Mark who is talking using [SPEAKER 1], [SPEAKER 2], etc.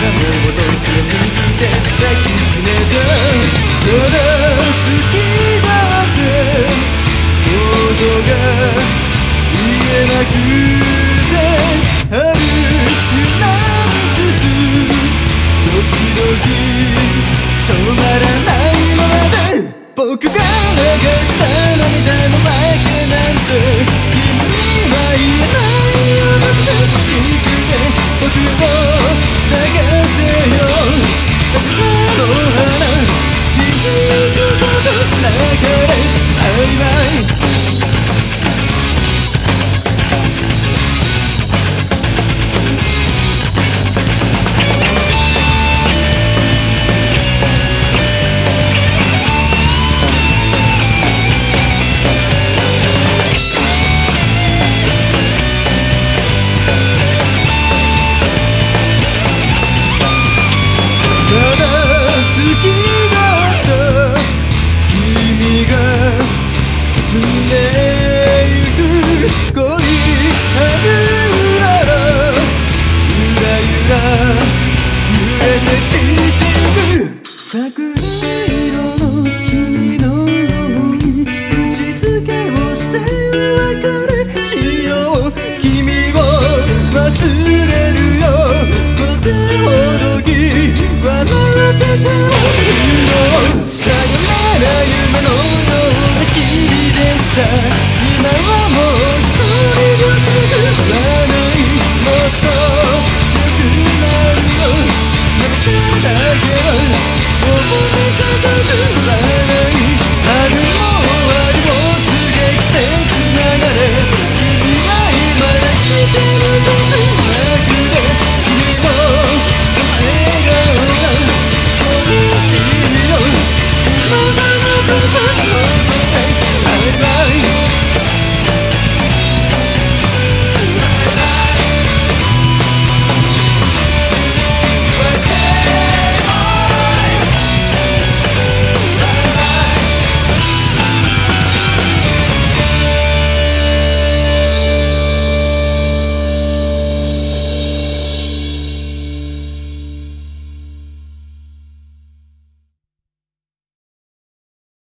[SPEAKER 1] らぬほど強くて最近しめたただ好きだってことが言えなくて春になりつつドキドキ止まらないまで僕がさ